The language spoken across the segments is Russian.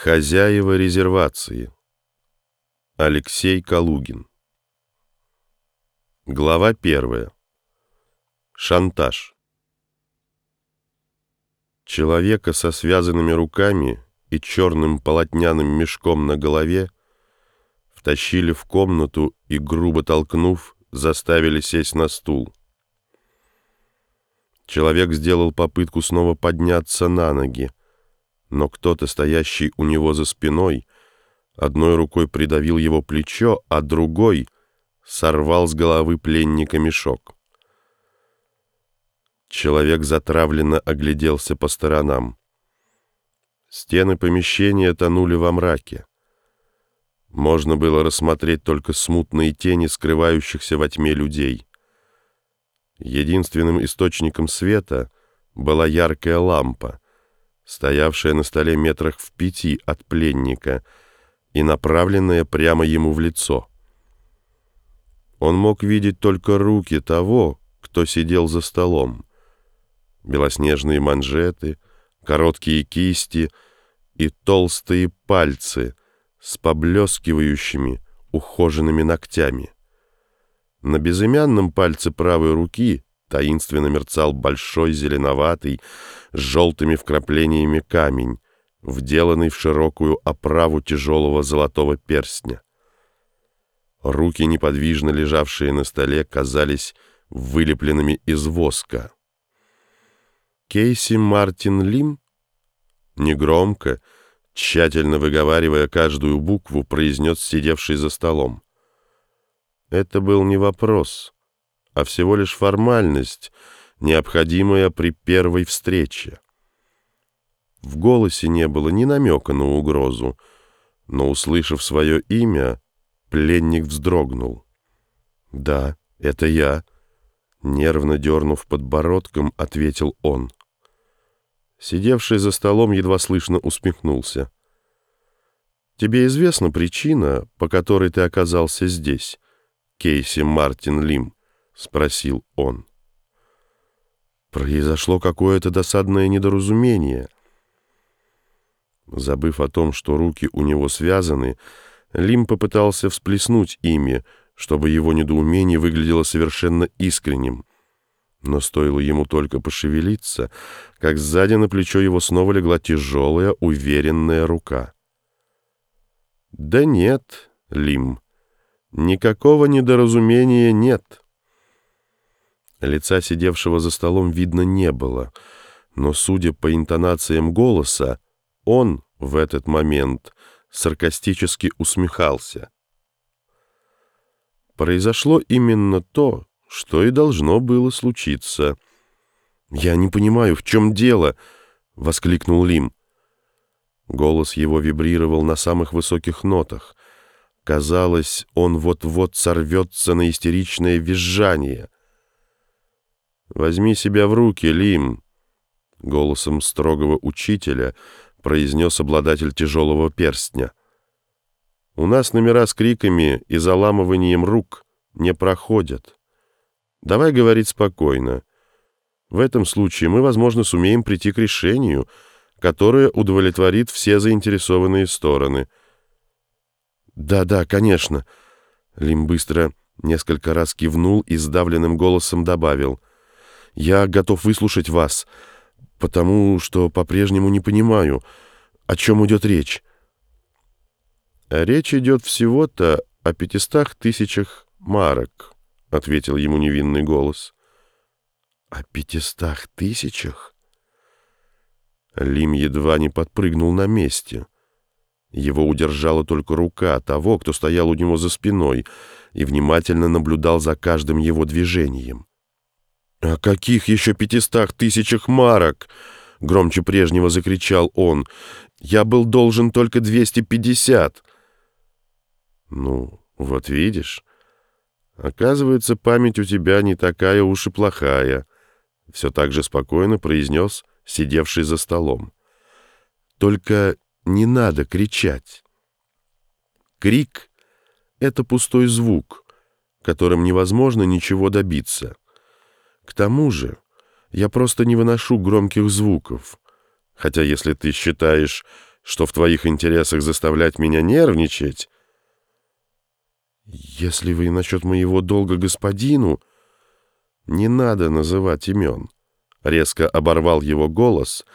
Хозяева резервации. Алексей Калугин. Глава первая. Шантаж. Человека со связанными руками и черным полотняным мешком на голове втащили в комнату и, грубо толкнув, заставили сесть на стул. Человек сделал попытку снова подняться на ноги, но кто-то, стоящий у него за спиной, одной рукой придавил его плечо, а другой сорвал с головы пленника мешок. Человек затравленно огляделся по сторонам. Стены помещения тонули во мраке. Можно было рассмотреть только смутные тени скрывающихся во тьме людей. Единственным источником света была яркая лампа — стоявшая на столе метрах в пяти от пленника и направленная прямо ему в лицо. Он мог видеть только руки того, кто сидел за столом. Белоснежные манжеты, короткие кисти и толстые пальцы с поблескивающими, ухоженными ногтями. На безымянном пальце правой руки таинственно мерцал большой зеленоватый с желтыми вкраплениями камень, вделанный в широкую оправу тяжелого золотого перстня. Руки, неподвижно лежавшие на столе, казались вылепленными из воска. Кейси Мартин Лим негромко, тщательно выговаривая каждую букву, произнес сидевший за столом. Это был не вопрос — а всего лишь формальность, необходимая при первой встрече. В голосе не было ни намека на угрозу, но, услышав свое имя, пленник вздрогнул. «Да, это я», — нервно дернув подбородком, ответил он. Сидевший за столом едва слышно усмехнулся. «Тебе известна причина, по которой ты оказался здесь, Кейси Мартин Лим?» — спросил он. Произошло какое-то досадное недоразумение. Забыв о том, что руки у него связаны, Лим попытался всплеснуть ими, чтобы его недоумение выглядело совершенно искренним. Но стоило ему только пошевелиться, как сзади на плечо его снова легла тяжелая, уверенная рука. «Да нет, Лим, никакого недоразумения нет». Лица сидевшего за столом видно не было, но, судя по интонациям голоса, он в этот момент саркастически усмехался. Произошло именно то, что и должно было случиться. «Я не понимаю, в чем дело?» — воскликнул Лим. Голос его вибрировал на самых высоких нотах. Казалось, он вот-вот сорвется на истеричное визжание — «Возьми себя в руки, Лим!» Голосом строгого учителя произнес обладатель тяжелого перстня. «У нас номера с криками и заламыванием рук не проходят. Давай говорить спокойно. В этом случае мы, возможно, сумеем прийти к решению, которое удовлетворит все заинтересованные стороны». «Да-да, конечно». Лим быстро несколько раз кивнул и сдавленным голосом добавил — я готов выслушать вас, потому что по-прежнему не понимаю, о чем идет речь. Речь идет всего-то о пятистах тысячах марок, ответил ему невинный голос. О пятистах тысячах? Лим едва не подпрыгнул на месте. Его удержала только рука того, кто стоял у него за спиной и внимательно наблюдал за каждым его движением. «О каких еще пятистах тысячах марок?» — громче прежнего закричал он. «Я был должен только двести пятьдесят». «Ну, вот видишь, оказывается, память у тебя не такая уж и плохая», — все так же спокойно произнес сидевший за столом. «Только не надо кричать. Крик — это пустой звук, которым невозможно ничего добиться». К тому же я просто не выношу громких звуков. Хотя если ты считаешь, что в твоих интересах заставлять меня нервничать. Если вы насчет моего долга господину, не надо называть имен. Резко оборвал его голос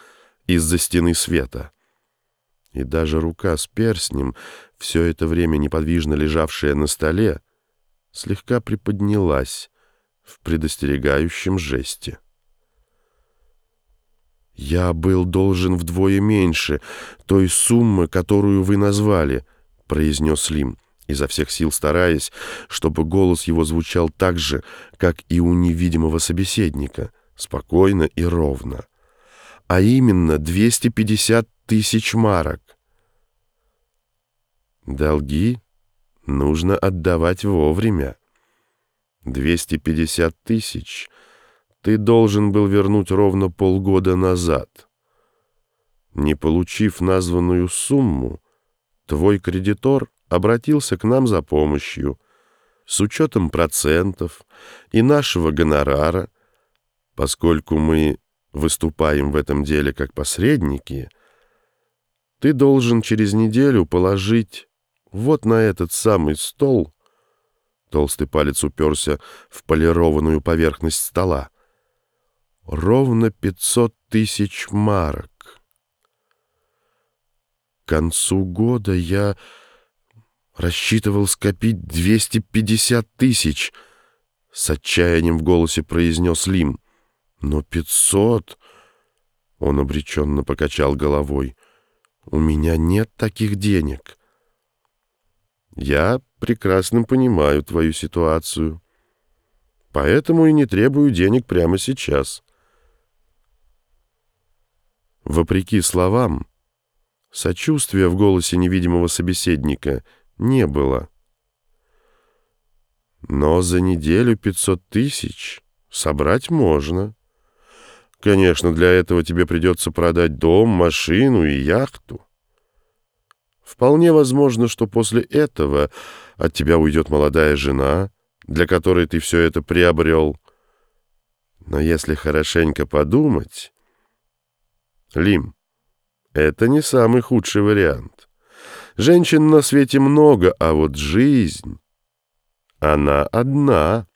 из-за стены света. И даже рука с перстнем, все это время неподвижно лежавшая на столе, слегка приподнялась в предостерегающем жесте. «Я был должен вдвое меньше той суммы, которую вы назвали», — произнес Лим, изо всех сил стараясь, чтобы голос его звучал так же, как и у невидимого собеседника, спокойно и ровно. «А именно 250 тысяч марок». «Долги нужно отдавать вовремя. 250 тысяч — ты должен был вернуть ровно полгода назад. Не получив названную сумму, твой кредитор обратился к нам за помощью. С учетом процентов и нашего гонорара, поскольку мы выступаем в этом деле как посредники, ты должен через неделю положить вот на этот самый стол, толстый палец уперся в полированную поверхность стола, ровно 500 тысяч марок. К концу года я рассчитывал скопить 250 тысяч, с отчаянием в голосе произнес Лим. Но 500... Он обреченно покачал головой. «У меня нет таких денег». «Я прекрасно понимаю твою ситуацию, поэтому и не требую денег прямо сейчас». Вопреки словам, сочувствия в голосе невидимого собеседника не было. Но за неделю 500 тысяч собрать можно. Конечно, для этого тебе придется продать дом, машину и яхту. Вполне возможно, что после этого от тебя уйдет молодая жена, для которой ты все это приобрел. Но если хорошенько подумать... Лим, это не самый худший вариант. Женщин на свете много, а вот жизнь, она одна.